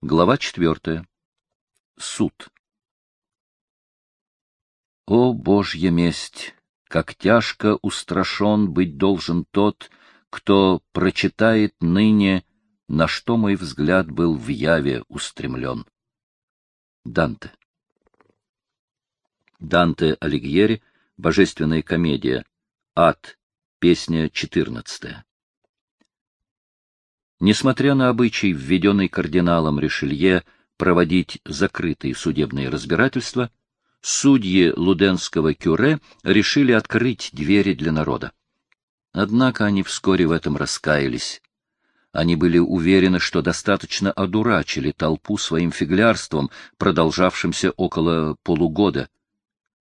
Глава четвертая. Суд. О, Божья месть! Как тяжко устрашен быть должен тот, кто прочитает ныне, на что мой взгляд был в яве устремлен. Данте. Данте Алигьери, Божественная комедия, Ад, песня четырнадцатая. Несмотря на обычай, введенный кардиналом Ришелье, проводить закрытые судебные разбирательства, судьи Луденского кюре решили открыть двери для народа. Однако они вскоре в этом раскаялись. Они были уверены, что достаточно одурачили толпу своим фиглярством, продолжавшимся около полугода,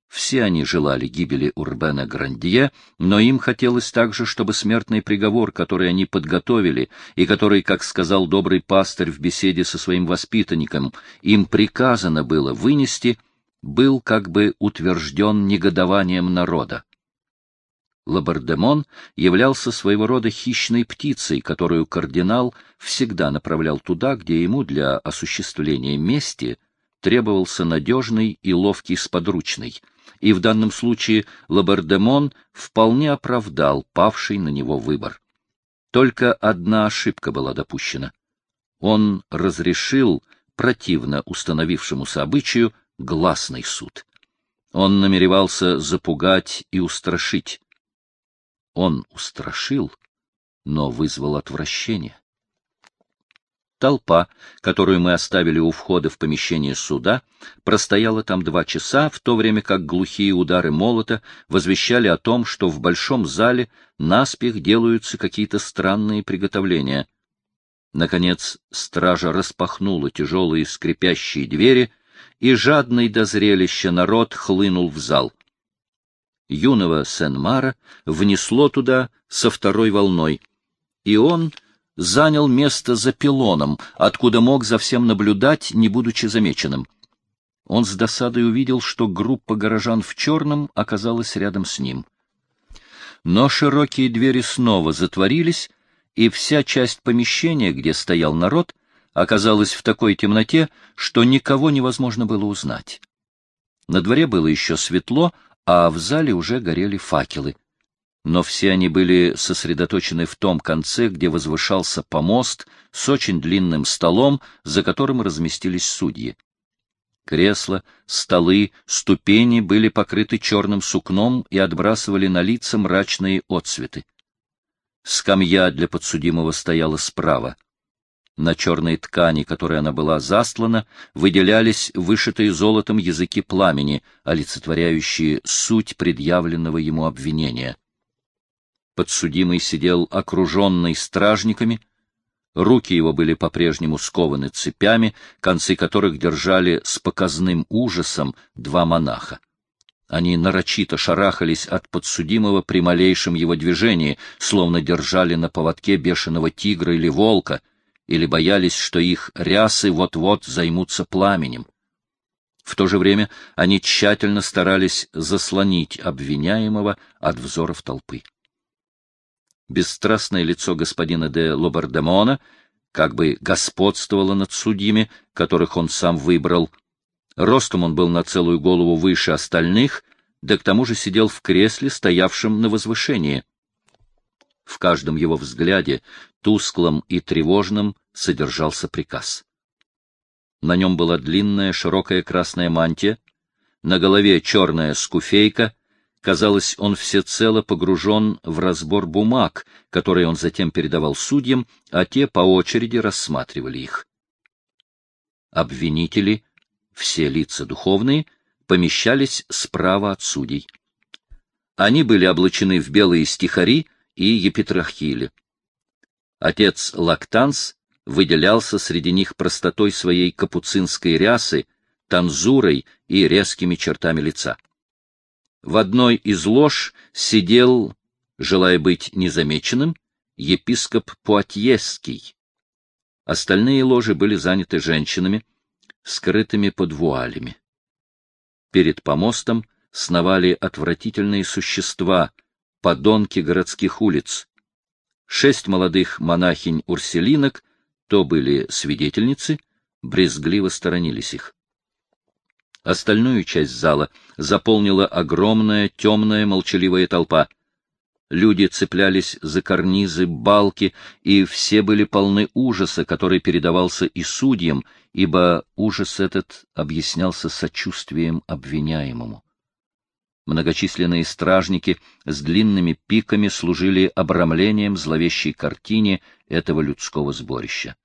все они желали гибели Урбена Грандье, но им хотелось также, чтобы смертный приговор, который они подготовили, и который, как сказал добрый пастырь в беседе со своим воспитанником, им приказано было вынести, был как бы утвержден негодованием народа. Лабардемон являлся своего рода хищной птицей, которую кардинал всегда направлял туда, где ему для осуществления мести требовался надежный и ловкий сподручный — и в данном случае Лабардемон вполне оправдал павший на него выбор. Только одна ошибка была допущена. Он разрешил, противно установившемуся обычаю, гласный суд. Он намеревался запугать и устрашить. Он устрашил, но вызвал отвращение. Толпа, которую мы оставили у входа в помещение суда, простояла там два часа, в то время как глухие удары молота возвещали о том, что в большом зале наспех делаются какие-то странные приготовления. Наконец стража распахнула тяжелые скрипящие двери, и жадный до зрелища народ хлынул в зал. Юного Сен-Мара внесло туда со второй волной, и он занял место за пилоном, откуда мог за всем наблюдать, не будучи замеченным. Он с досадой увидел, что группа горожан в черном оказалась рядом с ним. Но широкие двери снова затворились, и вся часть помещения, где стоял народ, оказалась в такой темноте, что никого невозможно было узнать. На дворе было еще светло, а в зале уже горели факелы но все они были сосредоточены в том конце, где возвышался помост с очень длинным столом, за которым разместились судьи. Кресла, столы, ступени были покрыты черным сукном и отбрасывали на лица мрачные отсветы. Скамья для подсудимого стояла справа. На черной ткани, которой она была застлана, выделялись вышитые золотом языки пламени, олицетворяющие суть предъявленного ему обвинения. Подсудимый сидел окруженный стражниками, руки его были по-прежнему скованы цепями, концы которых держали с показным ужасом два монаха. Они нарочито шарахались от подсудимого при малейшем его движении, словно держали на поводке бешеного тигра или волка, или боялись, что их рясы вот-вот займутся пламенем. В то же время они тщательно старались заслонить обвиняемого от взоров толпы бесстрастное лицо господина де Лобардемона как бы господствовало над судьями, которых он сам выбрал. Ростом он был на целую голову выше остальных, да к тому же сидел в кресле, стоявшем на возвышении. В каждом его взгляде, тусклом и тревожном, содержался приказ. На нем была длинная широкая красная мантия, на голове черная скуфейка, Казалось, он всецело погружен в разбор бумаг, которые он затем передавал судьям, а те по очереди рассматривали их. Обвинители, все лица духовные, помещались справа от судей. Они были облачены в белые стихари и епитрахили. Отец Лактанс выделялся среди них простотой своей капуцинской рясы, танзурой и резкими чертами лица. В одной из лож сидел, желая быть незамеченным, епископ Пуатьеский. Остальные ложи были заняты женщинами, скрытыми под вуалями. Перед помостом сновали отвратительные существа, подонки городских улиц. Шесть молодых монахинь-урселинок то были свидетельницы, брезгливо сторонились их. Остальную часть зала заполнила огромная, темная, молчаливая толпа. Люди цеплялись за карнизы, балки, и все были полны ужаса, который передавался и судьям, ибо ужас этот объяснялся сочувствием обвиняемому. Многочисленные стражники с длинными пиками служили обрамлением зловещей картине этого людского сборища.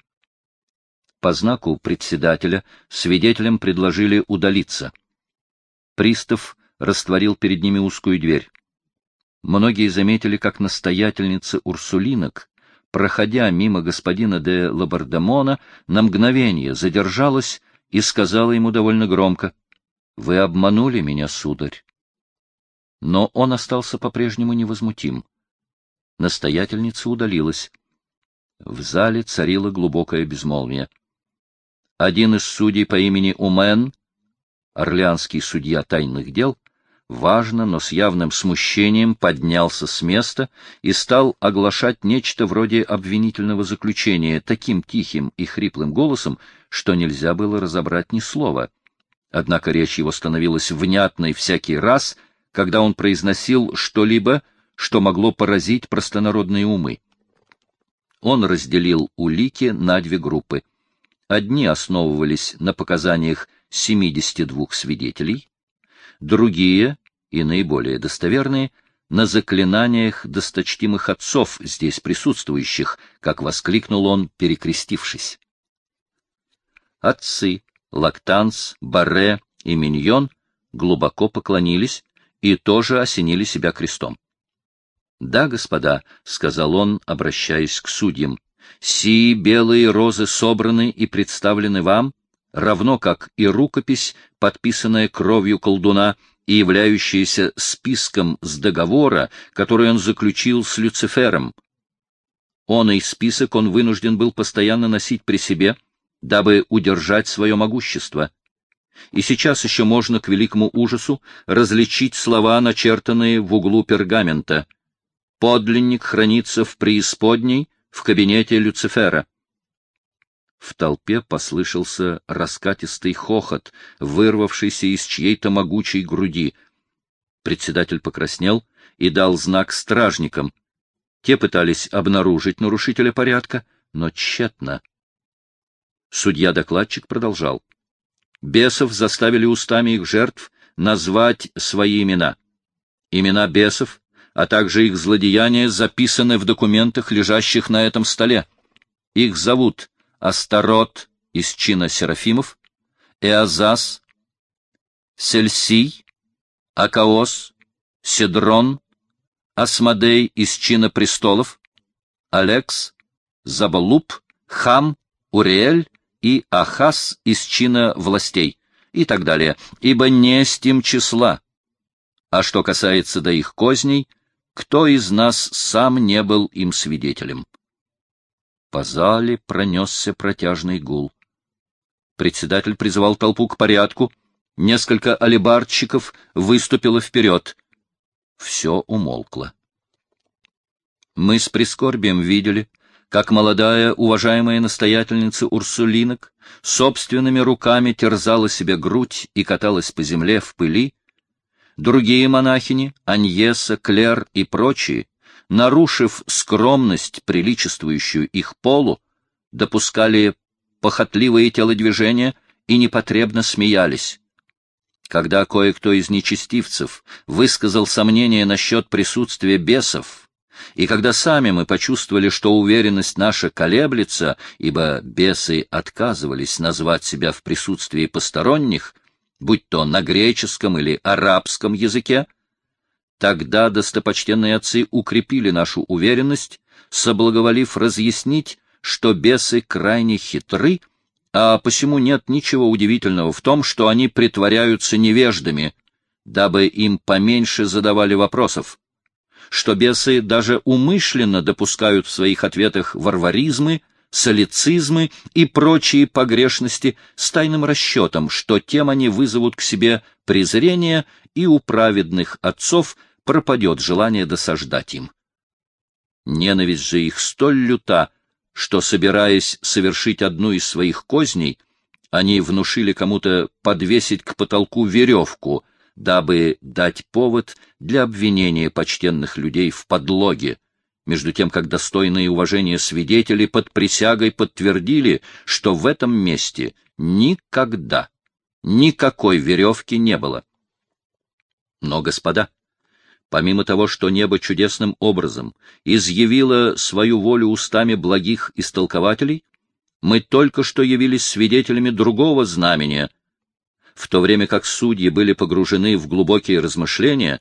По знаку председателя свидетелям предложили удалиться. Пристав растворил перед ними узкую дверь. Многие заметили, как настоятельница Урсулинок, проходя мимо господина де Лабардамона, на мгновение задержалась и сказала ему довольно громко, «Вы обманули меня, сударь но он остался по-прежнему невозмутим. Настоятельница удалилась. В зале царило глубокое безмолвие. Один из судей по имени Умен, орлеанский судья тайных дел, важно, но с явным смущением поднялся с места и стал оглашать нечто вроде обвинительного заключения таким тихим и хриплым голосом, что нельзя было разобрать ни слова. Однако речь его становилась внятной всякий раз — когда он произносил что-либо, что могло поразить простонародные умы. Он разделил улики на две группы. Одни основывались на показаниях 72 свидетелей, другие, и наиболее достоверные, на заклинаниях досточтимых отцов, здесь присутствующих, как воскликнул он, перекрестившись. Отцы Лактанс, Барре и Миньон глубоко поклонились и тоже осенили себя крестом. «Да, господа», — сказал он, обращаясь к судьям, — «сии белые розы собраны и представлены вам, равно как и рукопись, подписанная кровью колдуна и являющаяся списком с договора, который он заключил с Люцифером. Он и список он вынужден был постоянно носить при себе, дабы удержать свое могущество и сейчас еще можно к великому ужасу различить слова, начертанные в углу пергамента. «Подлинник хранится в преисподней, в кабинете Люцифера». В толпе послышался раскатистый хохот, вырвавшийся из чьей-то могучей груди. Председатель покраснел и дал знак стражникам. Те пытались обнаружить нарушителя порядка, но тщетно. Судья-докладчик продолжал. Бесов заставили устами их жертв назвать свои имена. Имена бесов, а также их злодеяния записаны в документах, лежащих на этом столе. Их зовут Астарот из чина Серафимов, Эазас, Сельсий, Акаос, Седрон, Асмодей из чина престолов, Алекс, Забалуп, Хам, Уриэль и Ахас из чина властей и так далее, ибо не с тем числа. А что касается до их козней, кто из нас сам не был им свидетелем? По зале пронесся протяжный гул. Председатель призывал толпу к порядку, несколько алибардщиков выступило вперед. Все умолкло. Мы с прискорбием видели, как молодая, уважаемая настоятельница Урсулинок собственными руками терзала себе грудь и каталась по земле в пыли, другие монахини, Аньеса, Клер и прочие, нарушив скромность, приличествующую их полу, допускали похотливые телодвижения и непотребно смеялись. Когда кое-кто из нечестивцев высказал сомнение насчет присутствия бесов, и когда сами мы почувствовали, что уверенность наша колеблется, ибо бесы отказывались назвать себя в присутствии посторонних, будь то на греческом или арабском языке, тогда достопочтенные отцы укрепили нашу уверенность, соблаговолив разъяснить, что бесы крайне хитры, а посему нет ничего удивительного в том, что они притворяются невеждами, дабы им поменьше задавали вопросов что бесы даже умышленно допускают в своих ответах варваризмы, солицизмы и прочие погрешности с тайным расчетом, что тем они вызовут к себе презрение, и у праведных отцов пропадет желание досаждать им. Ненависть же их столь люта, что, собираясь совершить одну из своих козней, Они внушили кому-то подвесить к потолку веревку, дабы дать повод для обвинения почтенных людей в подлоге, между тем как достойные уважения свидетели под присягой подтвердили, что в этом месте никогда никакой веревки не было. Но, господа, помимо того, что небо чудесным образом изъявило свою волю устами благих истолкователей, мы только что явились свидетелями другого знамения. В то время как судьи были погружены в глубокие размышления,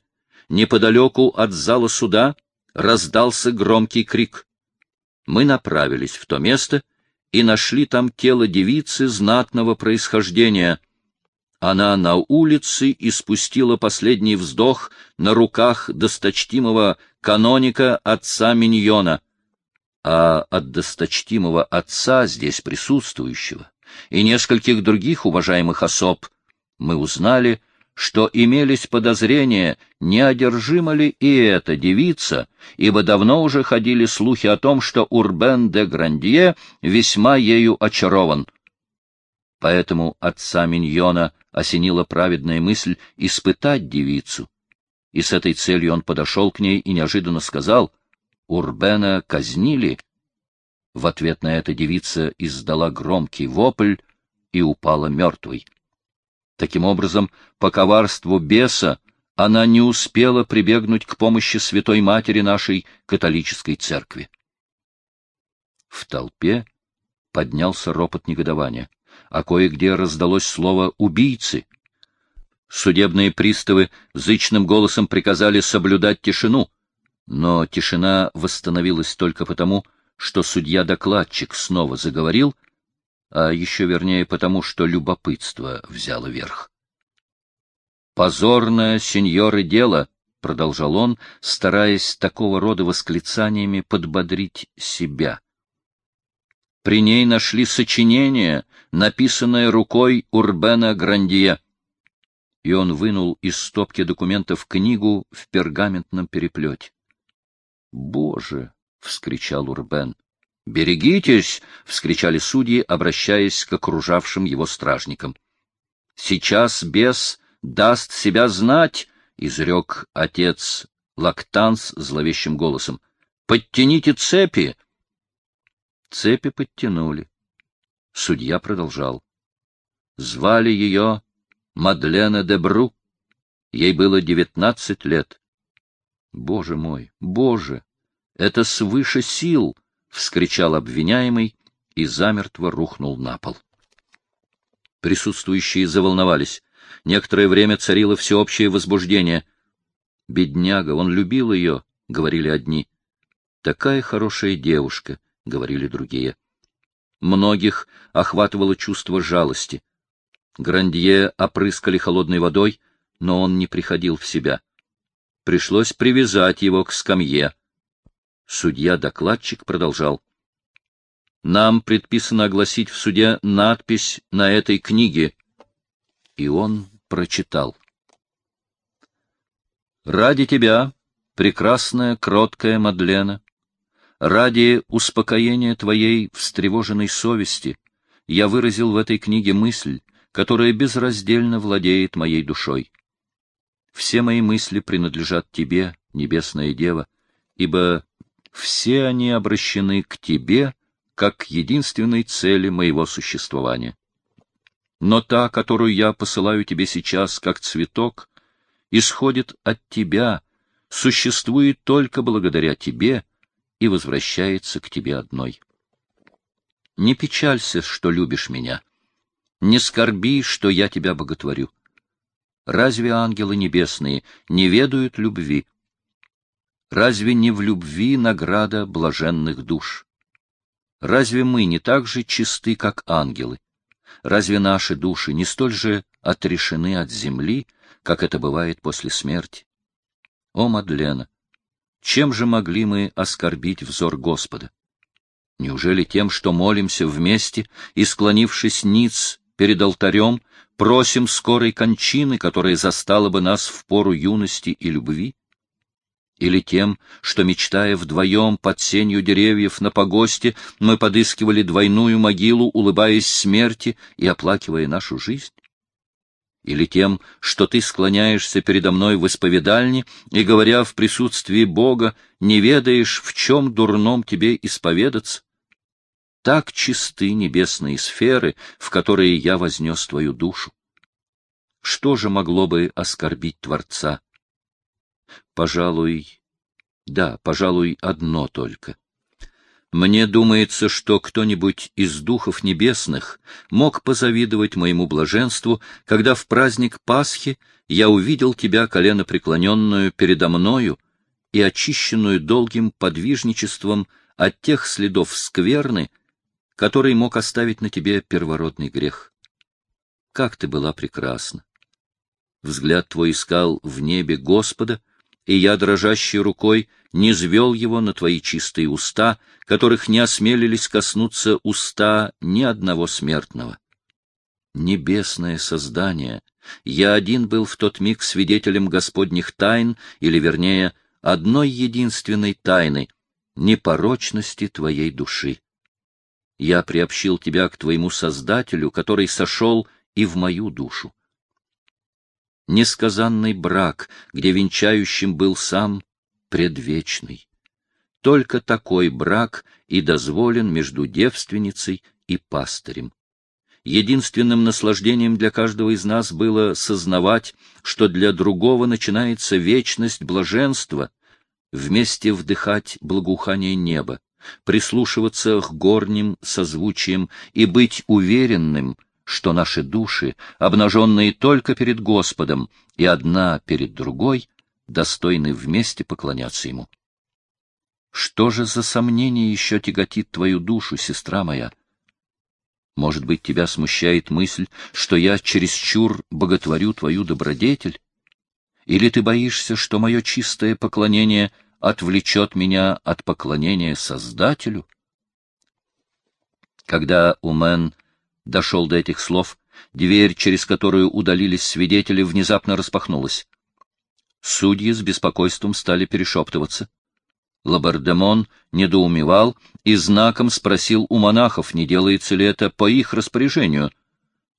неподалеку от зала суда раздался громкий крик. Мы направились в то место и нашли там тело девицы знатного происхождения — она на улице испустила последний вздох на руках досточтимого каноника отца Миньона, а от досточтимого отца, здесь присутствующего, и нескольких других уважаемых особ мы узнали, что имелись подозрения, не одержима ли и эта девица, ибо давно уже ходили слухи о том, что Урбен де Грандье весьма ею очарован. Поэтому отца Миньона осенила праведная мысль испытать девицу. И с этой целью он подошел к ней и неожиданно сказал, «Урбена казнили». В ответ на это девица издала громкий вопль и упала мертвой. Таким образом, по коварству беса она не успела прибегнуть к помощи Святой Матери нашей католической церкви. В толпе поднялся ропот негодования а кое-где раздалось слово «убийцы». Судебные приставы зычным голосом приказали соблюдать тишину, но тишина восстановилась только потому, что судья-докладчик снова заговорил, а еще вернее потому, что любопытство взяло верх. «Позорное, сеньоры, дело!» — продолжал он, стараясь такого рода восклицаниями подбодрить себя — при ней нашли сочинение, написанное рукой Урбена Грандия. И он вынул из стопки документов книгу в пергаментном переплете. «Боже!» — вскричал Урбен. «Берегитесь!» — вскричали судьи, обращаясь к окружавшим его стражникам. «Сейчас бес даст себя знать!» — изрек отец Лактанс зловещим голосом. «Подтяните цепи!» Цепи подтянули. Судья продолжал. Звали ее Мадлена де Бру. Ей было девятнадцать лет. Боже мой, боже! Это свыше сил! — вскричал обвиняемый и замертво рухнул на пол. Присутствующие заволновались. Некоторое время царило всеобщее возбуждение. «Бедняга, он любил ее», — говорили одни. «Такая хорошая девушка», — говорили другие. Многих охватывало чувство жалости. Грандье опрыскали холодной водой, но он не приходил в себя. Пришлось привязать его к скамье. Судья-докладчик продолжал. «Нам предписано огласить в суде надпись на этой книге». И он прочитал. «Ради тебя, прекрасная, кроткая Мадлена, Ради успокоения твоей встревоженной совести я выразил в этой книге мысль, которая безраздельно владеет моей душой. Все мои мысли принадлежат тебе, Небесная Дева, ибо все они обращены к тебе, как к единственной цели моего существования. Но та, которую я посылаю тебе сейчас, как цветок, исходит от тебя, существует только благодаря тебе — и возвращается к тебе одной. Не печалься, что любишь меня. Не скорби, что я тебя боготворю. Разве ангелы небесные не ведают любви? Разве не в любви награда блаженных душ? Разве мы не так же чисты, как ангелы? Разве наши души не столь же отрешены от земли, как это бывает после смерти? О, Мадлена, чем же могли мы оскорбить взор Господа? Неужели тем, что молимся вместе и, склонившись ниц перед алтарем, просим скорой кончины, которая застала бы нас в пору юности и любви? Или тем, что, мечтая вдвоем под сенью деревьев на погосте, мы подыскивали двойную могилу, улыбаясь смерти и оплакивая нашу жизнь? Или тем, что ты склоняешься передо мной в исповедальне и, говоря в присутствии Бога, не ведаешь, в чем дурном тебе исповедаться? Так чисты небесные сферы, в которые я вознес твою душу. Что же могло бы оскорбить Творца? Пожалуй, да, пожалуй, одно только. Мне думается, что кто-нибудь из духов небесных мог позавидовать моему блаженству, когда в праздник Пасхи я увидел тебя коленопреклоненную передо мною и очищенную долгим подвижничеством от тех следов скверны, который мог оставить на тебе первородный грех. Как ты была прекрасна! Взгляд твой искал в небе Господа, и я, дрожащей рукой, не звел его на твои чистые уста, которых не осмелились коснуться уста ни одного смертного. Небесное создание! Я один был в тот миг свидетелем Господних тайн, или, вернее, одной единственной тайны — непорочности твоей души. Я приобщил тебя к твоему Создателю, который сошел и в мою душу несказанный брак, где венчающим был сам предвечный. Только такой брак и дозволен между девственницей и пастырем. Единственным наслаждением для каждого из нас было сознавать, что для другого начинается вечность блаженства, вместе вдыхать благоухание неба, прислушиваться к горним созвучиям и быть уверенным — что наши души, обнаженные только перед Господом и одна перед другой, достойны вместе поклоняться Ему. Что же за сомнение еще тяготит твою душу, сестра моя? Может быть, тебя смущает мысль, что я чересчур боготворю твою добродетель? Или ты боишься, что мое чистое поклонение отвлечет меня от поклонения Создателю? Когда Умен дошел до этих слов, дверь, через которую удалились свидетели, внезапно распахнулась. Судьи с беспокойством стали перешептываться. Лабардемон недоумевал и знаком спросил у монахов, не делается ли это по их распоряжению.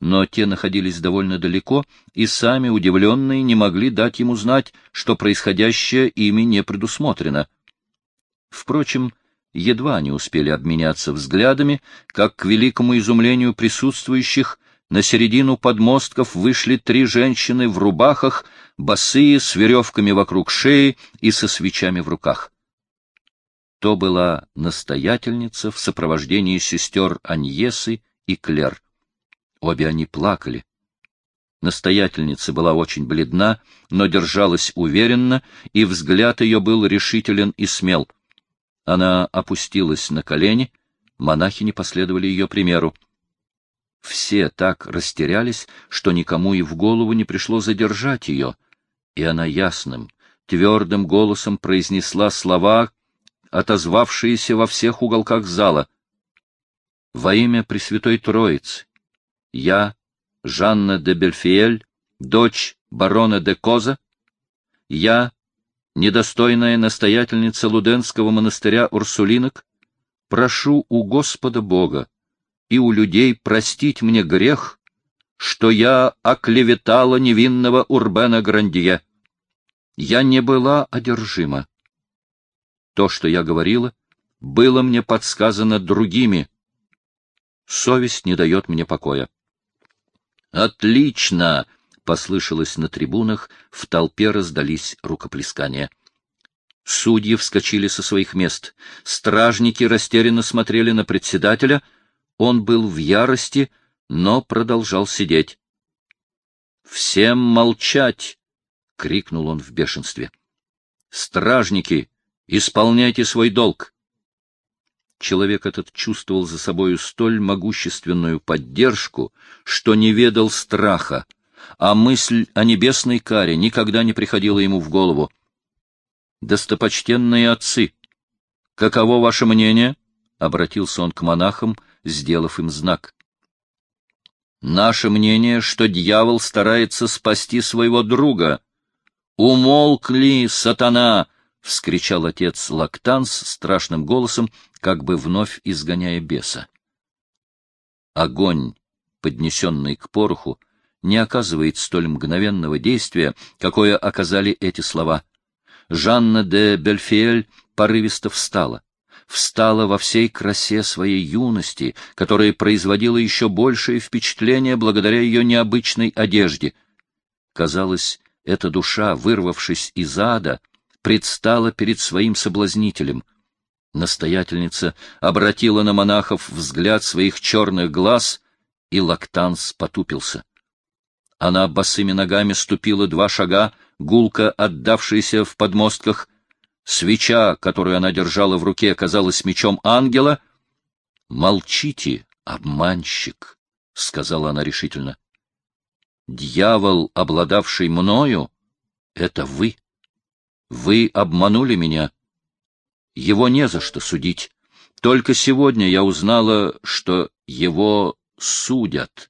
Но те находились довольно далеко, и сами удивленные не могли дать ему знать, что происходящее ими не предусмотрено. Впрочем, едва они успели обменяться взглядами, как, к великому изумлению присутствующих, на середину подмостков вышли три женщины в рубахах, босые, с веревками вокруг шеи и со свечами в руках. То была настоятельница в сопровождении сестер Аньесы и Клер. Обе они плакали. Настоятельница была очень бледна, но держалась уверенно, и взгляд ее был решителен и смел — она опустилась на колени, монахи не последовали ее примеру. Все так растерялись, что никому и в голову не пришло задержать ее, и она ясным, твердым голосом произнесла слова, отозвавшиеся во всех уголках зала. «Во имя Пресвятой Троицы, я, Жанна де Бельфиэль, дочь барона де Коза, я, недостойная настоятельница Луденского монастыря Урсулинок, прошу у Господа Бога и у людей простить мне грех, что я оклеветала невинного Урбена Грандье. Я не была одержима. То, что я говорила, было мне подсказано другими. Совесть не дает мне покоя. «Отлично!» — послышалось на трибунах, в толпе раздались рукоплескания. Судьи вскочили со своих мест. Стражники растерянно смотрели на председателя. Он был в ярости, но продолжал сидеть. «Всем молчать!» — крикнул он в бешенстве. «Стражники, исполняйте свой долг!» Человек этот чувствовал за собою столь могущественную поддержку, что не ведал страха, а мысль о небесной каре никогда не приходила ему в голову. «Достопочтенные отцы, каково ваше мнение?» — обратился он к монахам, сделав им знак. «Наше мнение, что дьявол старается спасти своего друга. Умолкли, сатана!» вскричал отец Лактанс страшным голосом, как бы вновь изгоняя беса. Огонь, поднесенный к пороху, не оказывает столь мгновенного действия, какое оказали эти слова. Жанна де Бельфиэль порывисто встала. Встала во всей красе своей юности, которая производила еще большее впечатление благодаря ее необычной одежде. Казалось, эта душа, вырвавшись из ада, предстала перед своим соблазнителем. Настоятельница обратила на монахов взгляд своих черных глаз, и Лактанс потупился. Она босыми ногами ступила два шага, гулко отдавшаяся в подмостках. Свеча, которую она держала в руке, оказалась мечом ангела. — Молчите, обманщик, — сказала она решительно. — Дьявол, обладавший мною, — это вы. Вы обманули меня. Его не за что судить. Только сегодня я узнала, что его судят.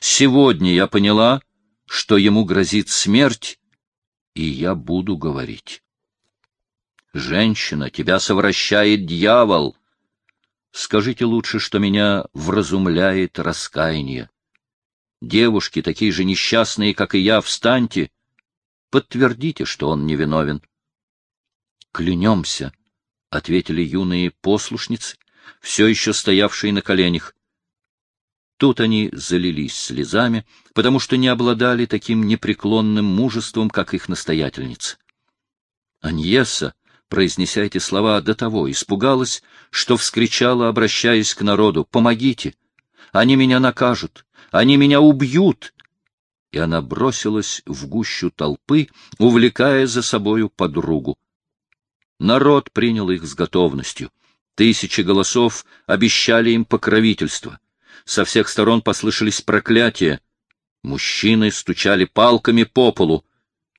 Сегодня я поняла, что ему грозит смерть, и я буду говорить. Женщина, тебя совращает дьявол. Скажите лучше, что меня вразумляет раскаяние. Девушки, такие же несчастные, как и я, встаньте. Подтвердите, что он невиновен. Клянемся, — ответили юные послушницы, все еще стоявшие на коленях. Тут они залились слезами, потому что не обладали таким непреклонным мужеством, как их настоятельница. Аньеса, произнеся эти слова до того, испугалась, что вскричала, обращаясь к народу, «Помогите! Они меня накажут! Они меня убьют!» И она бросилась в гущу толпы, увлекая за собою подругу. Народ принял их с готовностью. Тысячи голосов обещали им покровительство. Со всех сторон послышались проклятия. Мужчины стучали палками по полу.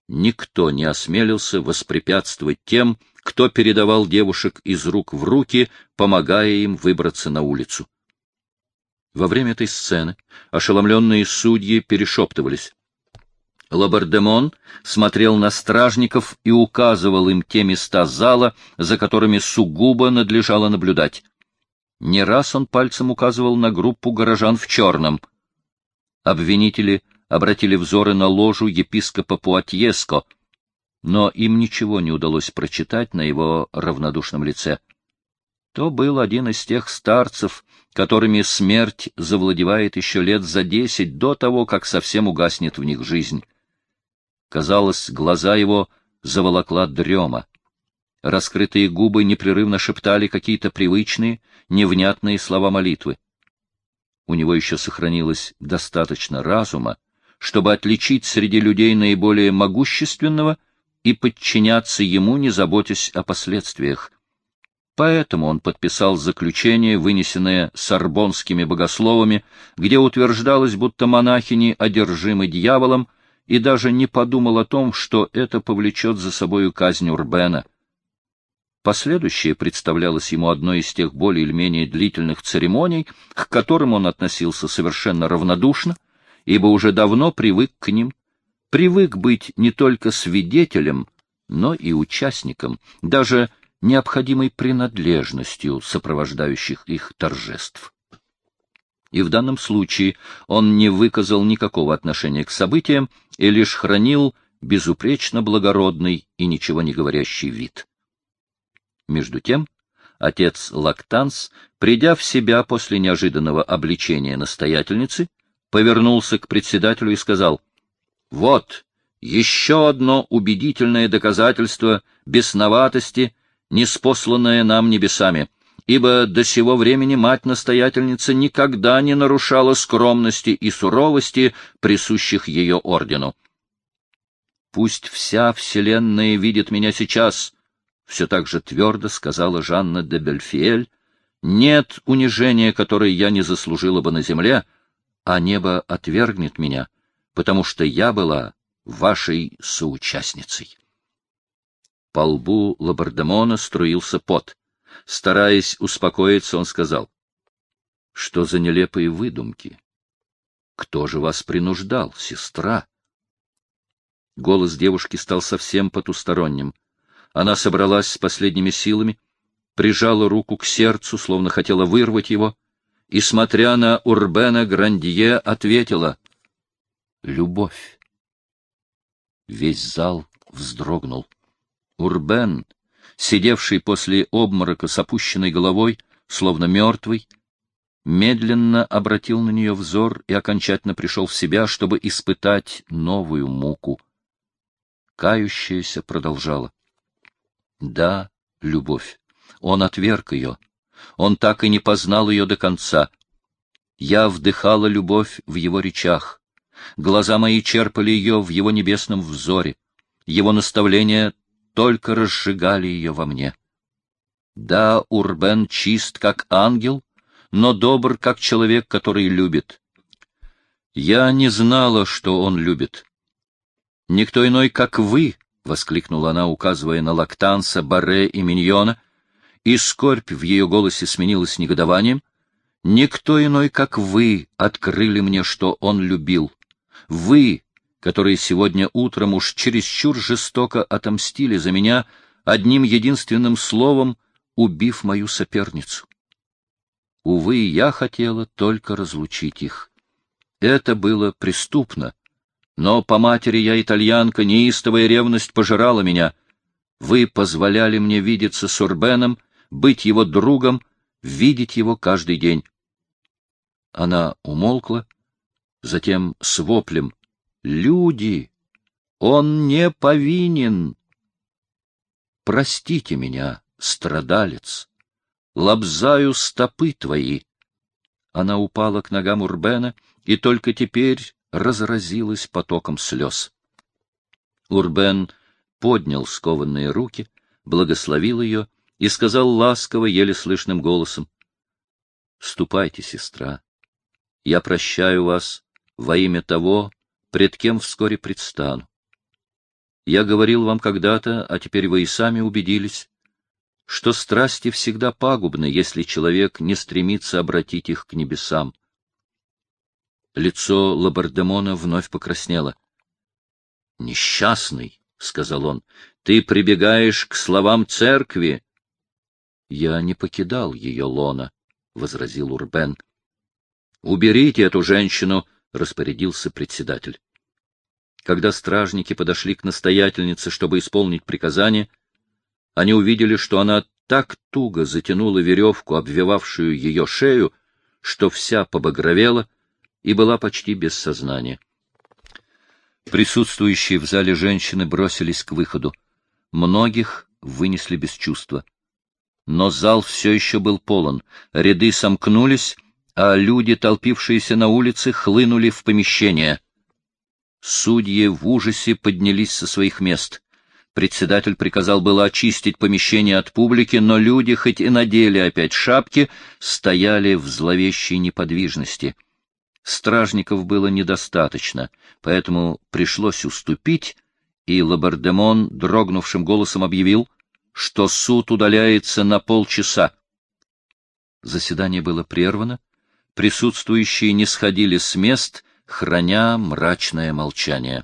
Никто не осмелился воспрепятствовать тем, кто передавал девушек из рук в руки, помогая им выбраться на улицу. Во время этой сцены ошеломленные судьи перешептывались. Лабардемон смотрел на стражников и указывал им те места зала, за которыми сугубо надлежало наблюдать. Не раз он пальцем указывал на группу горожан в черном. Обвинители обратили взоры на ложу епископа Пуатьеско, но им ничего не удалось прочитать на его равнодушном лице. То был один из тех старцев, которыми смерть завладевает еще лет за десять до того, как совсем угаснет в них жизнь. Казалось, глаза его заволокла дрема. Раскрытые губы непрерывно шептали какие-то привычные, невнятные слова молитвы. У него еще сохранилось достаточно разума, чтобы отличить среди людей наиболее могущественного и подчиняться ему, не заботясь о последствиях. Поэтому он подписал заключение, вынесенное сорбонскими богословами, где утверждалось, будто монахини одержимы дьяволом, и даже не подумал о том, что это повлечет за собою казнь Урбена. Последующее представлялось ему одной из тех более или менее длительных церемоний, к которым он относился совершенно равнодушно, ибо уже давно привык к ним, привык быть не только свидетелем, но и участником, даже необходимой принадлежностью сопровождающих их торжеств и в данном случае он не выказал никакого отношения к событиям и лишь хранил безупречно благородный и ничего не говорящий вид. Между тем, отец Лактанс, придя в себя после неожиданного обличения настоятельницы, повернулся к председателю и сказал, «Вот, еще одно убедительное доказательство бесноватости, неспосланное нам небесами ибо до сего времени мать-настоятельница никогда не нарушала скромности и суровости, присущих ее ордену. «Пусть вся вселенная видит меня сейчас», — все так же твердо сказала Жанна де Бельфиэль, «нет унижения, которое я не заслужила бы на земле, а небо отвергнет меня, потому что я была вашей соучастницей». По лбу Лабардемона струился пот. Стараясь успокоиться, он сказал, — Что за нелепые выдумки? Кто же вас принуждал, сестра? Голос девушки стал совсем потусторонним. Она собралась с последними силами, прижала руку к сердцу, словно хотела вырвать его, и, смотря на Урбена Грандье, ответила «Любовь». Весь зал вздрогнул. Урбен, сидевший после обморока с опущенной головой, словно мертвый, медленно обратил на нее взор и окончательно пришел в себя, чтобы испытать новую муку. Кающаяся продолжала. Да, любовь. Он отверг ее. Он так и не познал ее до конца. Я вдыхала любовь в его речах. Глаза мои черпали ее в его небесном взоре. Его наставления только разжигали ее во мне. Да, Урбен чист, как ангел, но добр, как человек, который любит. Я не знала, что он любит. Никто иной, как вы, — воскликнула она, указывая на Лактанса, Барре и Миньона, и скорбь в ее голосе сменилась негодованием. Никто иной, как вы, открыли мне, что он любил. Вы, которые сегодня утром уж чересчур жестоко отомстили за меня, одним единственным словом убив мою соперницу. Увы, я хотела только разлучить их. Это было преступно. Но по матери я итальянка, неистовая ревность пожирала меня. Вы позволяли мне видеться с Урбеном, быть его другом, видеть его каждый день. Она умолкла, затем с воплем «Люди! Он не повинен!» «Простите меня, страдалец!» лобзаю стопы твои. Она упала к ногам Урбена и только теперь разразилась потоком слез. Урбен поднял скованные руки, благословил ее и сказал ласково, еле слышным голосом, — Ступайте, сестра, я прощаю вас во имя того, пред кем вскоре предстану. Я говорил вам когда-то, а теперь вы и сами убедились, что страсти всегда пагубны, если человек не стремится обратить их к небесам. Лицо Лабардемона вновь покраснело. — Несчастный, — сказал он, — ты прибегаешь к словам церкви. — Я не покидал ее лона, — возразил Урбен. — Уберите эту женщину, — распорядился председатель. Когда стражники подошли к настоятельнице, чтобы исполнить приказание, они увидели, что она так туго затянула веревку, обвивавшую ее шею, что вся побагровела и была почти без сознания. Присутствующие в зале женщины бросились к выходу. Многих вынесли без чувства. Но зал все еще был полон, ряды сомкнулись, а люди, толпившиеся на улице, хлынули в помещение. Судьи в ужасе поднялись со своих мест. Председатель приказал было очистить помещение от публики, но люди, хоть и надели опять шапки, стояли в зловещей неподвижности. Стражников было недостаточно, поэтому пришлось уступить, и Лабардемон дрогнувшим голосом объявил, что суд удаляется на полчаса. Заседание было прервано, присутствующие не сходили с мест, храня мрачное молчание.